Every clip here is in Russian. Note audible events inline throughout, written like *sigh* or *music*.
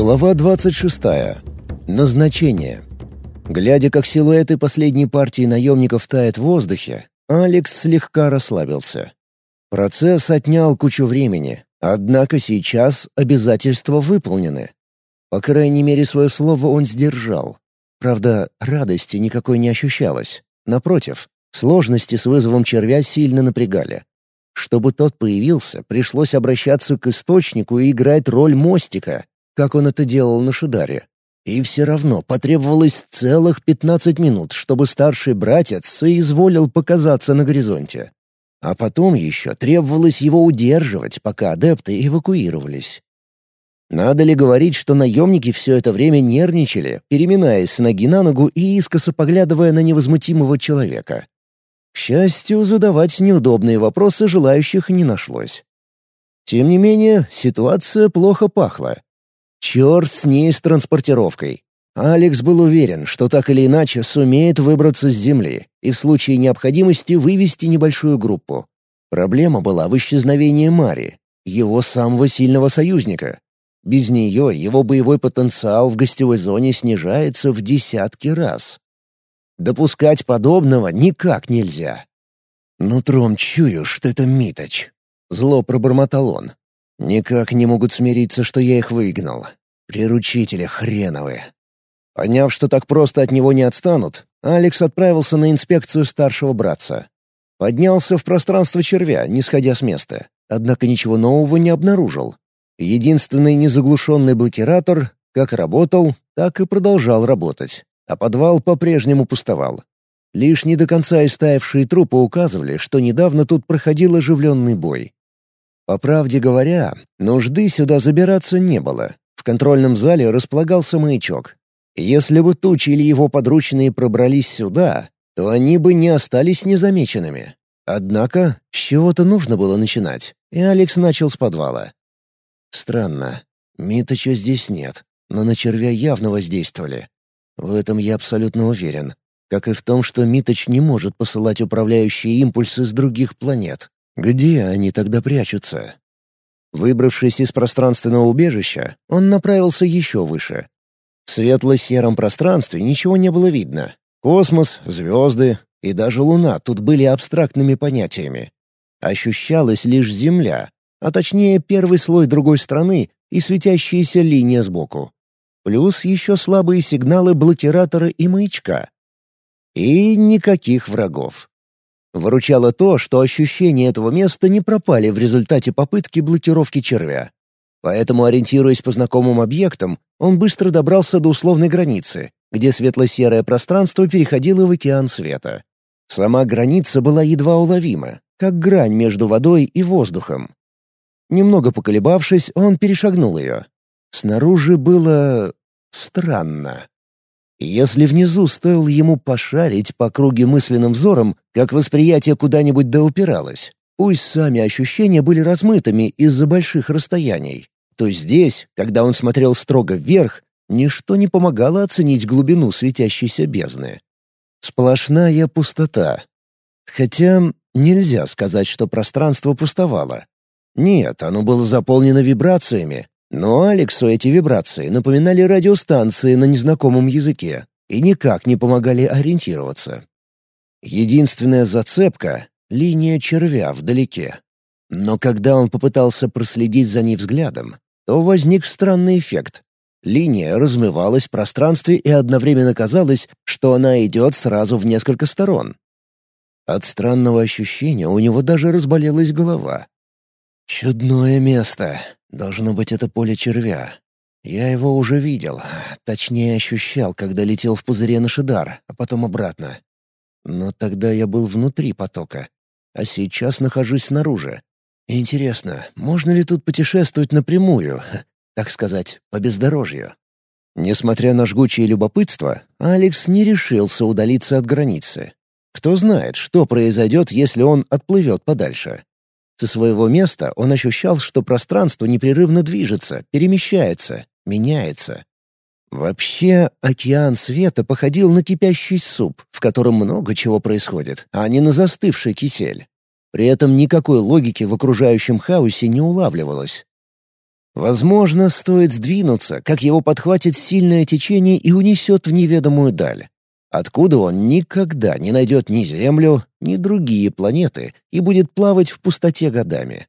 Глава 26. Назначение. Глядя, как силуэты последней партии наемников тают в воздухе, Алекс слегка расслабился. Процесс отнял кучу времени, однако сейчас обязательства выполнены. По крайней мере, свое слово он сдержал. Правда, радости никакой не ощущалось. Напротив, сложности с вызовом червя сильно напрягали. Чтобы тот появился, пришлось обращаться к источнику и играть роль мостика, как он это делал на Шидаре. И все равно потребовалось целых 15 минут, чтобы старший братец соизволил показаться на горизонте. А потом еще требовалось его удерживать, пока адепты эвакуировались. Надо ли говорить, что наемники все это время нервничали, переминаясь с ноги на ногу и искоса поглядывая на невозмутимого человека? К счастью, задавать неудобные вопросы желающих не нашлось. Тем не менее, ситуация плохо пахла. Черт с ней с транспортировкой. Алекс был уверен, что так или иначе сумеет выбраться с Земли и в случае необходимости вывести небольшую группу. Проблема была в исчезновении Мари, его самого сильного союзника. Без нее его боевой потенциал в гостевой зоне снижается в десятки раз. Допускать подобного никак нельзя. «Нутром чую, что это Миточ», — зло пробормотал он. Никак не могут смириться, что я их выгнал. Приручители хреновые. Поняв, что так просто от него не отстанут, Алекс отправился на инспекцию старшего братца. Поднялся в пространство червя, не сходя с места, однако ничего нового не обнаружил. Единственный незаглушенный блокиратор как работал, так и продолжал работать, а подвал по-прежнему пустовал. Лишь не до конца истаявшие трупы указывали, что недавно тут проходил оживленный бой. По правде говоря, нужды сюда забираться не было. В контрольном зале располагался маячок. Если бы Тучи или его подручные пробрались сюда, то они бы не остались незамеченными. Однако, с чего-то нужно было начинать, и Алекс начал с подвала. Странно. Миточа здесь нет, но на червя явно воздействовали. В этом я абсолютно уверен. Как и в том, что Миточ не может посылать управляющие импульсы с других планет. Где они тогда прячутся? Выбравшись из пространственного убежища, он направился еще выше. В светло-сером пространстве ничего не было видно. Космос, звезды и даже Луна тут были абстрактными понятиями. Ощущалась лишь Земля, а точнее первый слой другой страны и светящаяся линия сбоку. Плюс еще слабые сигналы блокиратора и маячка. И никаких врагов. Выручало то, что ощущения этого места не пропали в результате попытки блокировки червя. Поэтому, ориентируясь по знакомым объектам, он быстро добрался до условной границы, где светло-серое пространство переходило в океан света. Сама граница была едва уловима, как грань между водой и воздухом. Немного поколебавшись, он перешагнул ее. Снаружи было... странно. Если внизу стоило ему пошарить по круге мысленным взором, как восприятие куда-нибудь доупиралось, пусть сами ощущения были размытыми из-за больших расстояний, то здесь, когда он смотрел строго вверх, ничто не помогало оценить глубину светящейся бездны. Сплошная пустота. Хотя нельзя сказать, что пространство пустовало. Нет, оно было заполнено вибрациями, но Алексу эти вибрации напоминали радиостанции на незнакомом языке и никак не помогали ориентироваться. Единственная зацепка — линия червя вдалеке. Но когда он попытался проследить за ней взглядом, то возник странный эффект. Линия размывалась в пространстве и одновременно казалось, что она идет сразу в несколько сторон. От странного ощущения у него даже разболелась голова. «Чудное место», Должно быть, это поле червя. Я его уже видел, точнее ощущал, когда летел в пузыре на Шидар, а потом обратно. Но тогда я был внутри потока, а сейчас нахожусь снаружи. Интересно, можно ли тут путешествовать напрямую, так сказать, по бездорожью? Несмотря на жгучее любопытство, Алекс не решился удалиться от границы. Кто знает, что произойдет, если он отплывет подальше. Со своего места он ощущал, что пространство непрерывно движется, перемещается, меняется. Вообще, океан света походил на кипящий суп, в котором много чего происходит, а не на застывший кисель. При этом никакой логики в окружающем хаосе не улавливалось. Возможно, стоит сдвинуться, как его подхватит сильное течение и унесет в неведомую даль. Откуда он никогда не найдет ни Землю, ни другие планеты и будет плавать в пустоте годами.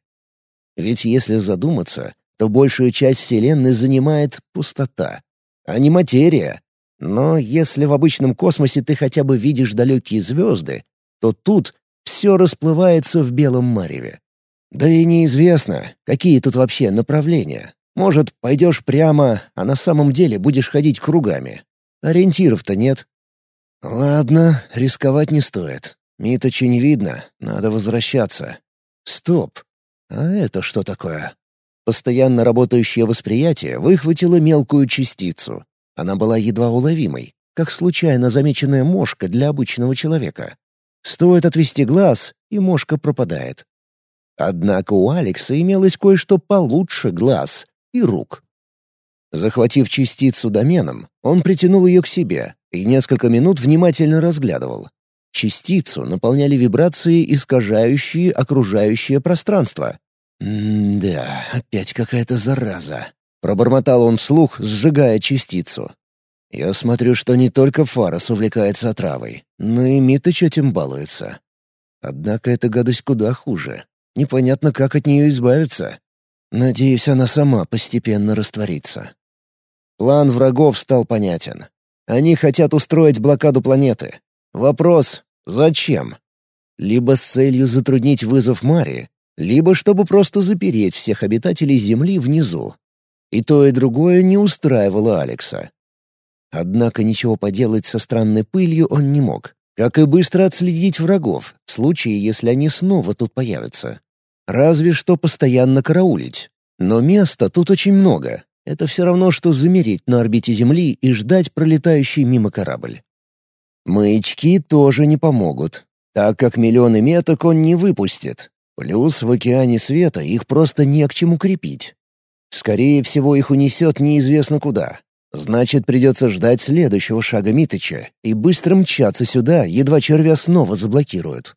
Ведь если задуматься, то большую часть Вселенной занимает пустота, а не материя. Но если в обычном космосе ты хотя бы видишь далекие звезды, то тут все расплывается в белом мареве. Да и неизвестно, какие тут вообще направления. Может, пойдешь прямо, а на самом деле будешь ходить кругами. Ориентиров-то нет. Ладно, рисковать не стоит. Миточи не видно, надо возвращаться. Стоп. А это что такое? Постоянно работающее восприятие выхватило мелкую частицу. Она была едва уловимой, как случайно замеченная мошка для обычного человека. Стоит отвести глаз, и мошка пропадает. Однако у Алекса имелось кое-что получше глаз и рук. Захватив частицу доменом, он притянул ее к себе и несколько минут внимательно разглядывал. Частицу наполняли вибрации, искажающие окружающее пространство. «М-да, опять какая-то зараза», — пробормотал он вслух, сжигая частицу. «Я смотрю, что не только Фарас увлекается отравой, но и Миточ этим балуется. Однако эта гадость куда хуже. Непонятно, как от нее избавиться. Надеюсь, она сама постепенно растворится. План врагов стал понятен. Они хотят устроить блокаду планеты. Вопрос — зачем? Либо с целью затруднить вызов Мари, либо чтобы просто запереть всех обитателей Земли внизу. И то, и другое не устраивало Алекса. Однако ничего поделать со странной пылью он не мог. Как и быстро отследить врагов, в случае, если они снова тут появятся. Разве что постоянно караулить. Но места тут очень много. Это все равно, что замереть на орбите Земли и ждать пролетающий мимо корабль. Маячки тоже не помогут, так как миллионы меток он не выпустит. Плюс в океане света их просто не к чему крепить. Скорее всего, их унесет неизвестно куда. Значит, придется ждать следующего шага Митыча и быстро мчаться сюда, едва червя снова заблокируют.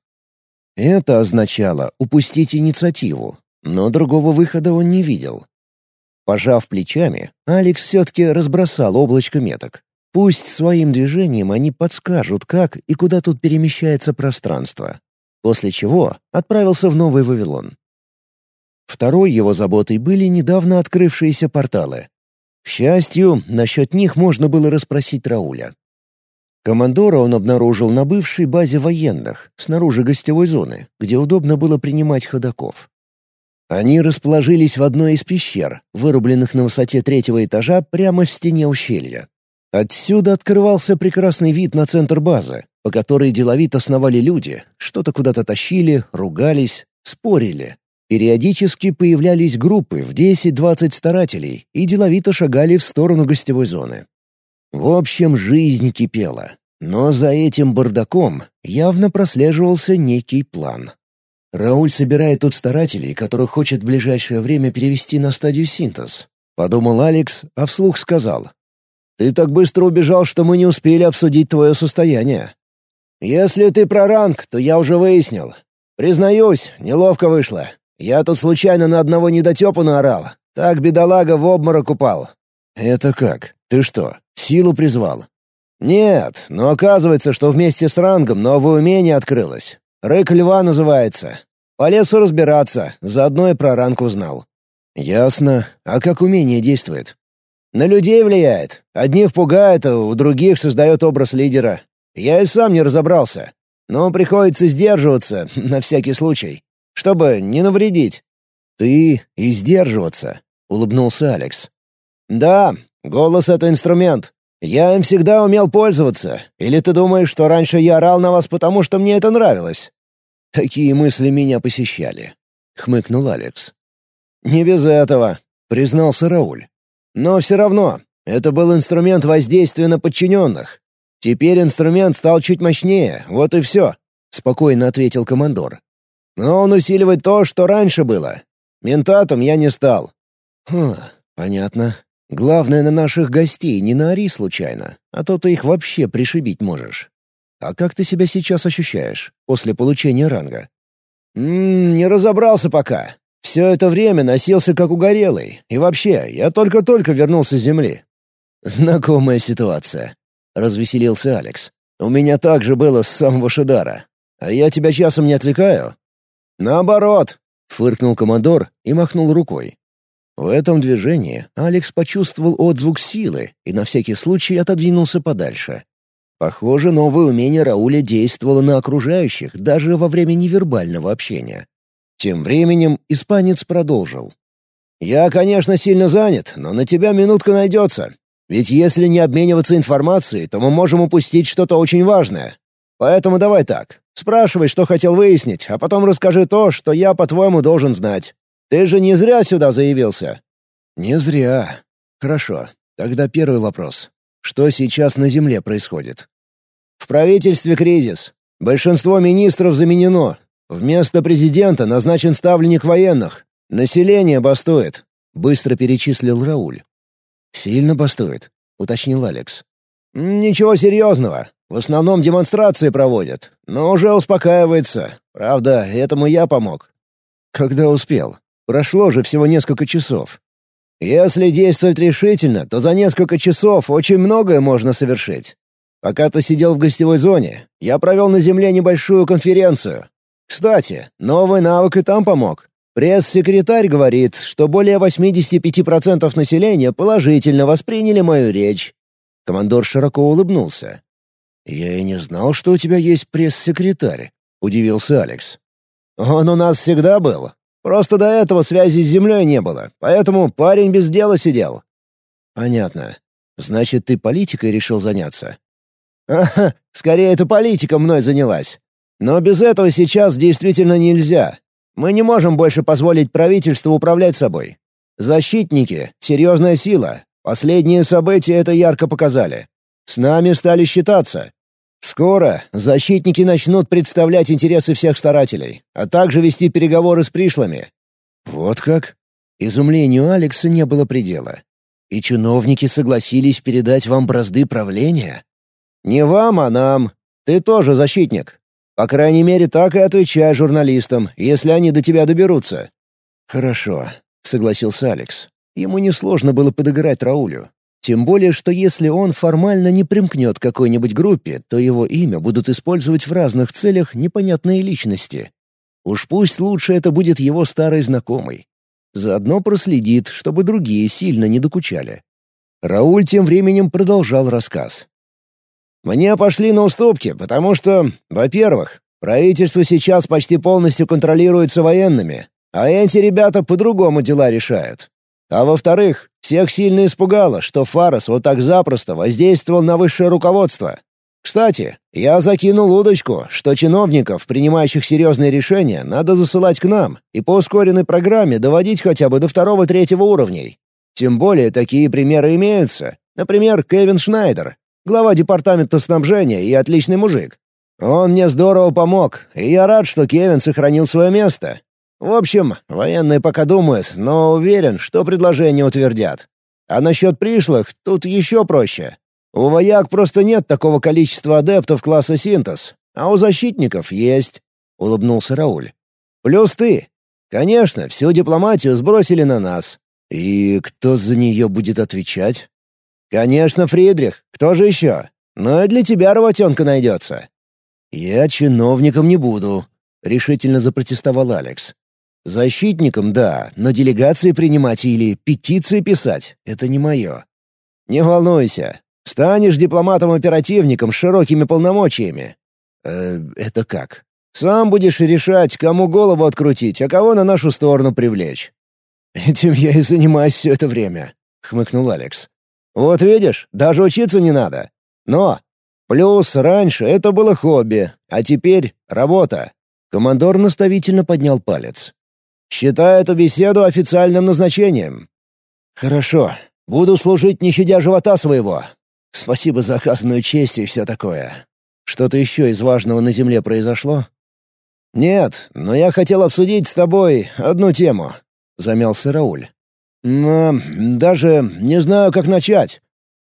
Это означало упустить инициативу, но другого выхода он не видел. Пожав плечами, Алекс все-таки разбросал облачко меток. Пусть своим движением они подскажут, как и куда тут перемещается пространство. После чего отправился в Новый Вавилон. Второй его заботой были недавно открывшиеся порталы. К счастью, насчет них можно было расспросить Рауля. Командора он обнаружил на бывшей базе военных, снаружи гостевой зоны, где удобно было принимать ходаков. Они расположились в одной из пещер, вырубленных на высоте третьего этажа прямо в стене ущелья. Отсюда открывался прекрасный вид на центр базы, по которой деловито сновали люди, что-то куда-то тащили, ругались, спорили. Периодически появлялись группы в 10-20 старателей и деловито шагали в сторону гостевой зоны. В общем, жизнь кипела. Но за этим бардаком явно прослеживался некий план. Рауль собирает тут старателей, которых хочет в ближайшее время перевести на стадию синтез. Подумал Алекс, а вслух сказал. «Ты так быстро убежал, что мы не успели обсудить твое состояние». «Если ты про ранг, то я уже выяснил. Признаюсь, неловко вышло. Я тут случайно на одного недотепу наорал. Так бедолага в обморок упал». «Это как? Ты что, силу призвал?» «Нет, но оказывается, что вместе с рангом новое умение открылось. Рык льва называется. По лесу разбираться, заодно и про ранг узнал». «Ясно. А как умение действует?» «На людей влияет. Одних пугает, а у других создает образ лидера. Я и сам не разобрался. Но приходится сдерживаться, *laughs* на всякий случай чтобы не навредить». «Ты и сдерживаться», — улыбнулся Алекс. «Да, голос — это инструмент. Я им всегда умел пользоваться. Или ты думаешь, что раньше я орал на вас, потому что мне это нравилось?» «Такие мысли меня посещали», — хмыкнул Алекс. «Не без этого», — признался Рауль. «Но все равно, это был инструмент воздействия на подчиненных. Теперь инструмент стал чуть мощнее, вот и все», — спокойно ответил командор. Но он усиливает то, что раньше было. Ментатом я не стал». «Хм, понятно. Главное, на наших гостей не наори случайно, а то ты их вообще пришибить можешь. А как ты себя сейчас ощущаешь, после получения ранга?» «М -м, «Не разобрался пока. Все это время носился как угорелый, и вообще, я только-только вернулся с земли». «Знакомая ситуация», — развеселился Алекс. «У меня так же было с самого Шидара. А я тебя часом не отвлекаю?» «Наоборот», — фыркнул командор и махнул рукой. В этом движении Алекс почувствовал отзвук силы и на всякий случай отодвинулся подальше. Похоже, новое умение Рауля действовало на окружающих даже во время невербального общения. Тем временем испанец продолжил. «Я, конечно, сильно занят, но на тебя минутка найдется. Ведь если не обмениваться информацией, то мы можем упустить что-то очень важное. Поэтому давай так. Спрашивай, что хотел выяснить, а потом расскажи то, что я, по-твоему, должен знать. Ты же не зря сюда заявился». «Не зря. Хорошо. Тогда первый вопрос. Что сейчас на Земле происходит?» В правительстве кризис. Большинство министров заменено. Вместо президента назначен ставленник военных. Население бастует», — быстро перечислил Рауль. «Сильно бастует», — уточнил Алекс. «Ничего серьезного. В основном демонстрации проводят, но уже успокаивается. Правда, этому я помог». «Когда успел? Прошло же всего несколько часов». «Если действовать решительно, то за несколько часов очень многое можно совершить. Пока ты сидел в гостевой зоне, я провел на Земле небольшую конференцию. Кстати, новый навык и там помог. Пресс-секретарь говорит, что более 85% населения положительно восприняли мою речь. Командор широко улыбнулся. «Я и не знал, что у тебя есть пресс-секретарь», — удивился Алекс. «Он у нас всегда был. Просто до этого связи с Землей не было, поэтому парень без дела сидел». «Понятно. Значит, ты политикой решил заняться?» Ага, скорее это политика мной занялась. Но без этого сейчас действительно нельзя. Мы не можем больше позволить правительству управлять собой. Защитники — серьезная сила. Последние события это ярко показали. С нами стали считаться. Скоро защитники начнут представлять интересы всех старателей, а также вести переговоры с пришлыми. Вот как? Изумлению Алекса не было предела. И чиновники согласились передать вам бразды правления? «Не вам, а нам. Ты тоже защитник. По крайней мере, так и отвечай журналистам, если они до тебя доберутся». «Хорошо», — согласился Алекс. Ему несложно было подыграть Раулю. Тем более, что если он формально не примкнет к какой-нибудь группе, то его имя будут использовать в разных целях непонятные личности. Уж пусть лучше это будет его старый знакомый. Заодно проследит, чтобы другие сильно не докучали. Рауль тем временем продолжал рассказ. Мне пошли на уступки, потому что, во-первых, правительство сейчас почти полностью контролируется военными, а эти ребята по-другому дела решают. А во-вторых, всех сильно испугало, что Фарос вот так запросто воздействовал на высшее руководство. Кстати, я закинул удочку, что чиновников, принимающих серьезные решения, надо засылать к нам и по ускоренной программе доводить хотя бы до второго-третьего уровней. Тем более такие примеры имеются. Например, Кевин Шнайдер, глава департамента снабжения и отличный мужик. Он мне здорово помог, и я рад, что Кевин сохранил свое место. В общем, военные пока думают, но уверен, что предложение утвердят. А насчет пришлых тут еще проще. У вояк просто нет такого количества адептов класса синтез, а у защитников есть», — улыбнулся Рауль. «Плюс ты. Конечно, всю дипломатию сбросили на нас. И кто за нее будет отвечать?» «Конечно, Фридрих. Кто же еще? Но и для тебя работенка найдется». «Я чиновником не буду», — решительно запротестовал Алекс. «Защитником — да, но делегации принимать или петиции писать — это не мое». «Не волнуйся. Станешь дипломатом-оперативником с широкими полномочиями». «Э, это как?» «Сам будешь решать, кому голову открутить, а кого на нашу сторону привлечь». «Этим я и занимаюсь все это время», — хмыкнул Алекс. Вот видишь, даже учиться не надо. Но плюс раньше это было хобби, а теперь работа. Командор наставительно поднял палец. Считай эту беседу официальным назначением. Хорошо. Буду служить, не щадя живота своего. Спасибо за оказанную честь и все такое. Что-то еще из важного на Земле произошло? Нет, но я хотел обсудить с тобой одну тему. Замялся Рауль. Но даже не знаю, как начать.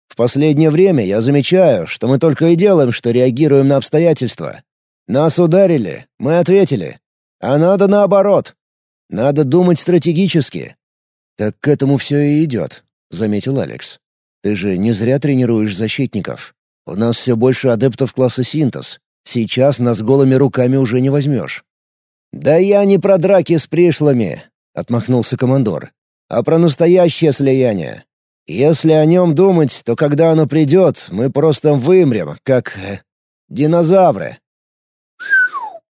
В последнее время я замечаю, что мы только и делаем, что реагируем на обстоятельства. Нас ударили, мы ответили. А надо наоборот. Надо думать стратегически». «Так к этому все и идет», — заметил Алекс. «Ты же не зря тренируешь защитников. У нас все больше адептов класса синтез. Сейчас нас голыми руками уже не возьмешь». «Да я не про драки с пришлыми», — отмахнулся командор, «а про настоящее слияние. Если о нем думать, то когда оно придет, мы просто вымрем, как... Э, динозавры».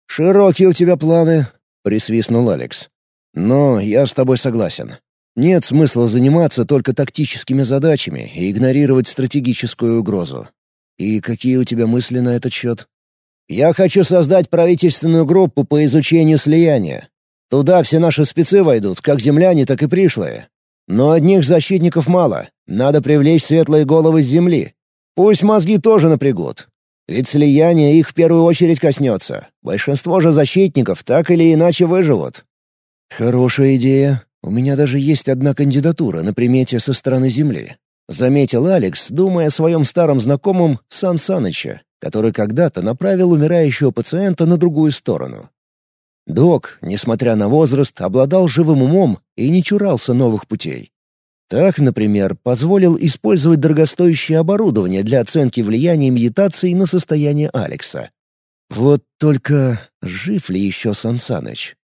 «Широкие у тебя планы», — присвистнул Алекс. «Но я с тобой согласен. Нет смысла заниматься только тактическими задачами и игнорировать стратегическую угрозу. И какие у тебя мысли на этот счет?» «Я хочу создать правительственную группу по изучению слияния. Туда все наши спецы войдут, как земляне, так и пришлые. Но одних защитников мало, надо привлечь светлые головы с земли. Пусть мозги тоже напрягут. Ведь слияние их в первую очередь коснется. Большинство же защитников так или иначе выживут. Хорошая идея. У меня даже есть одна кандидатура на примете со стороны Земли. Заметил Алекс, думая о своем старом знакомом Сан Саныча, который когда-то направил умирающего пациента на другую сторону. Док, несмотря на возраст, обладал живым умом и не чурался новых путей. Так, например, позволил использовать дорогостоящее оборудование для оценки влияния медитации на состояние Алекса. Вот только жив ли еще Сансаныч?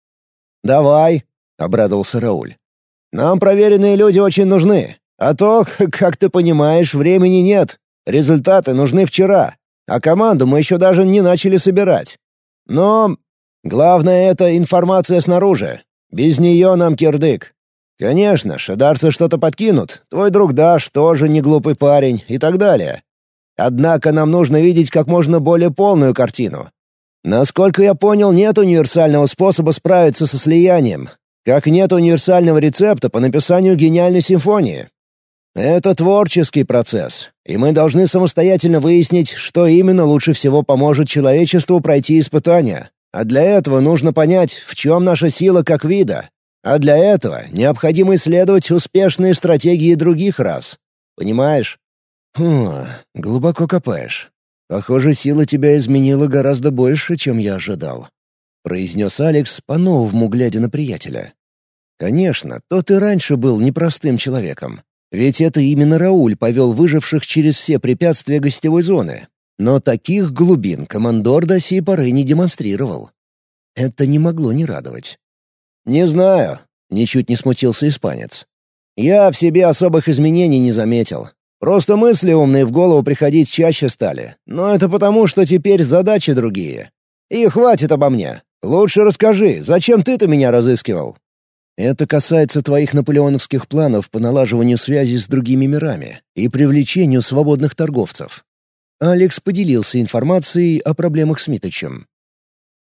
«Давай», — обрадовался Рауль. «Нам проверенные люди очень нужны. А то, *laughs* как ты понимаешь, времени нет. Результаты нужны вчера, а команду мы еще даже не начали собирать. Но главное — это информация снаружи. Без нее нам кирдык. Конечно, шедарцы что-то подкинут, твой друг Даш тоже не глупый парень и так далее. Однако нам нужно видеть как можно более полную картину. Насколько я понял, нет универсального способа справиться со слиянием, как нет универсального рецепта по написанию гениальной симфонии. Это творческий процесс, и мы должны самостоятельно выяснить, что именно лучше всего поможет человечеству пройти испытания. А для этого нужно понять, в чем наша сила как вида, а для этого необходимо исследовать успешные стратегии других рас. Понимаешь? Хм, глубоко копаешь. Похоже, сила тебя изменила гораздо больше, чем я ожидал. Произнес Алекс, по-новому глядя на приятеля. Конечно, тот и раньше был непростым человеком. Ведь это именно Рауль повел выживших через все препятствия гостевой зоны. Но таких глубин командор до сей поры не демонстрировал. Это не могло не радовать. «Не знаю», — ничуть не смутился испанец. «Я в себе особых изменений не заметил. Просто мысли умные в голову приходить чаще стали. Но это потому, что теперь задачи другие. И хватит обо мне. Лучше расскажи, зачем ты-то меня разыскивал?» «Это касается твоих наполеоновских планов по налаживанию связи с другими мирами и привлечению свободных торговцев». Алекс поделился информацией о проблемах с Миточем.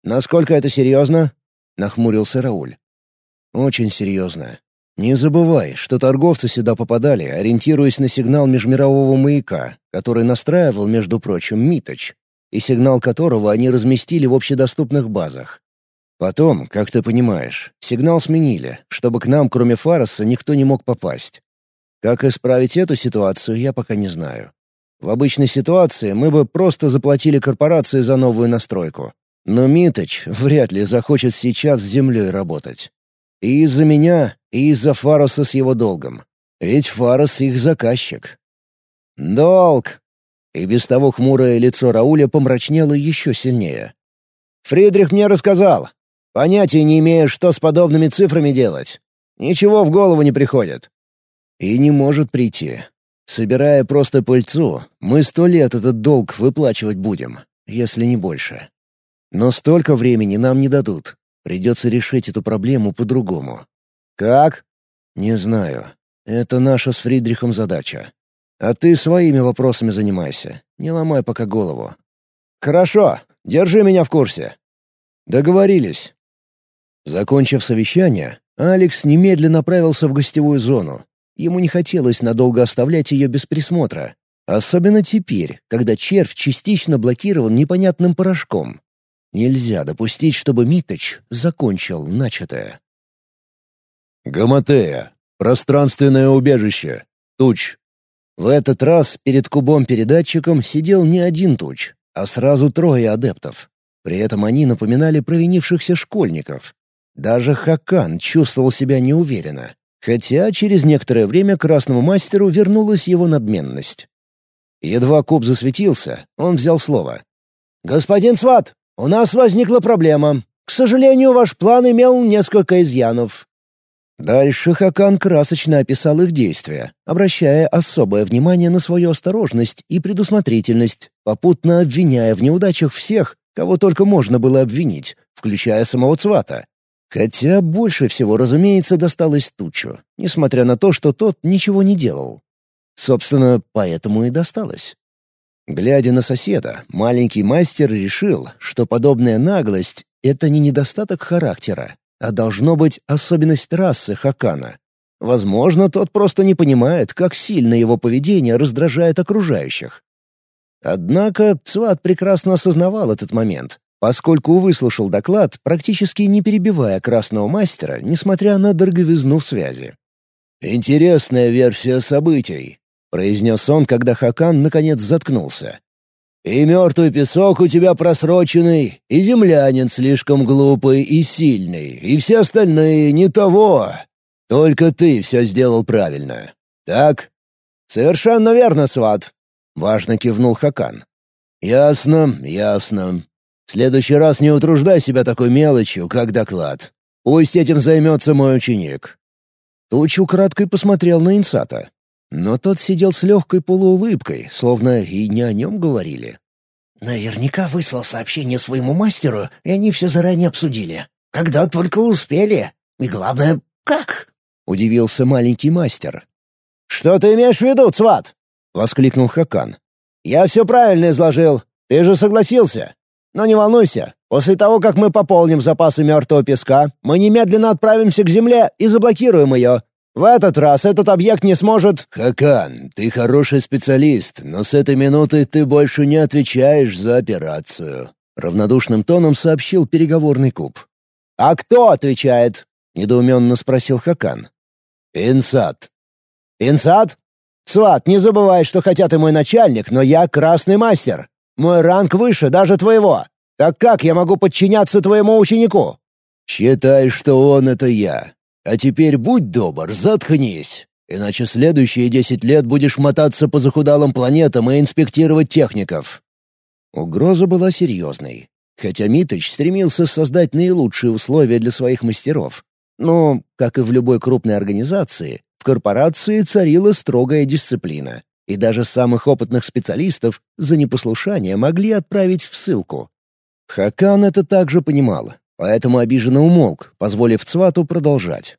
«Насколько это серьезно?» — нахмурился Рауль. Очень серьезно. Не забывай, что торговцы сюда попадали, ориентируясь на сигнал межмирового маяка, который настраивал, между прочим, Миточ, и сигнал которого они разместили в общедоступных базах. Потом, как ты понимаешь, сигнал сменили, чтобы к нам, кроме Фароса, никто не мог попасть. Как исправить эту ситуацию, я пока не знаю. В обычной ситуации мы бы просто заплатили корпорации за новую настройку. Но Миточ вряд ли захочет сейчас с землей работать. И из-за меня, и из-за Фароса с его долгом. Ведь Фарос их заказчик. Долг! И без того хмурое лицо Рауля помрачнело еще сильнее. Фридрих мне рассказал. Понятия не имею, что с подобными цифрами делать. Ничего в голову не приходит. И не может прийти. Собирая просто пыльцу, мы сто лет этот долг выплачивать будем, если не больше. Но столько времени нам не дадут. Придется решить эту проблему по-другому. Как? Не знаю. Это наша с Фридрихом задача. А ты своими вопросами занимайся. Не ломай пока голову. Хорошо. Держи меня в курсе. Договорились. Закончив совещание, Алекс немедленно направился в гостевую зону. Ему не хотелось надолго оставлять ее без присмотра. Особенно теперь, когда червь частично блокирован непонятным порошком. Нельзя допустить, чтобы Миточ закончил начатое. Гаматея. Пространственное убежище. Туч. В этот раз перед кубом-передатчиком сидел не один туч, а сразу трое адептов. При этом они напоминали провинившихся школьников. Даже Хакан чувствовал себя неуверенно, хотя через некоторое время красному мастеру вернулась его надменность. Едва куб засветился, он взял слово. «Господин Сват, у нас возникла проблема. К сожалению, ваш план имел несколько изъянов». Дальше Хакан красочно описал их действия, обращая особое внимание на свою осторожность и предусмотрительность, попутно обвиняя в неудачах всех, кого только можно было обвинить, включая самого Цвата. Хотя больше всего, разумеется, досталось Тучу, несмотря на то, что тот ничего не делал. Собственно, поэтому и досталось. Глядя на соседа, маленький мастер решил, что подобная наглость — это не недостаток характера, а должно быть особенность расы Хакана. Возможно, тот просто не понимает, как сильно его поведение раздражает окружающих. Однако Цват прекрасно осознавал этот момент, поскольку выслушал доклад, практически не перебивая красного мастера, несмотря на дороговизну связи. «Интересная версия событий», — произнес он, когда Хакан наконец заткнулся. «И мертвый песок у тебя просроченный, и землянин слишком глупый и сильный, и все остальные не того. Только ты все сделал правильно. Так?» «Совершенно верно, сват», — важно кивнул Хакан. «Ясно, ясно. В следующий раз не утруждай себя такой мелочью, как доклад. Пусть этим займется мой ученик». Туч украдкой посмотрел на Инсата. Но тот сидел с легкой полуулыбкой, словно и не о нем говорили. «Наверняка выслал сообщение своему мастеру, и они все заранее обсудили. Когда только успели. И главное, как?» — удивился маленький мастер. «Что ты имеешь в виду, Цват?» — воскликнул Хакан. «Я все правильно изложил. Ты же согласился. Но не волнуйся, после того, как мы пополним запасы мертвого песка, мы немедленно отправимся к Земле и заблокируем ее. В этот раз этот объект не сможет...» «Хакан, ты хороший специалист, но с этой минуты ты больше не отвечаешь за операцию», — равнодушным тоном сообщил переговорный куб. «А кто отвечает?» — недоуменно спросил Хакан. «Инсад». «Инсад? Сват, не забывай, что хотя ты мой начальник, но я красный мастер. Мой ранг выше даже твоего. Так как я могу подчиняться твоему ученику?» «Считай, что он — это я. А теперь будь добр, заткнись, иначе следующие десять лет будешь мотаться по захудалым планетам и инспектировать техников». Угроза была серьезной, хотя Митыч стремился создать наилучшие условия для своих мастеров. Но, как и в любой крупной организации, в корпорации царила строгая дисциплина, и даже самых опытных специалистов за непослушание могли отправить в ссылку. Хакан это также понимал, поэтому обиженно умолк, позволив Цвату продолжать.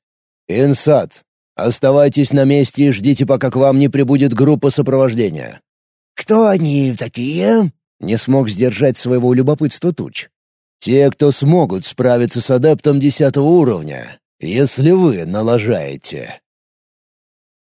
«Инсад, оставайтесь на месте и ждите, пока к вам не прибудет группа сопровождения». «Кто они такие?» — не смог сдержать своего любопытства Туч. «Те, кто смогут справиться с адептом десятого уровня, если вы налажаете».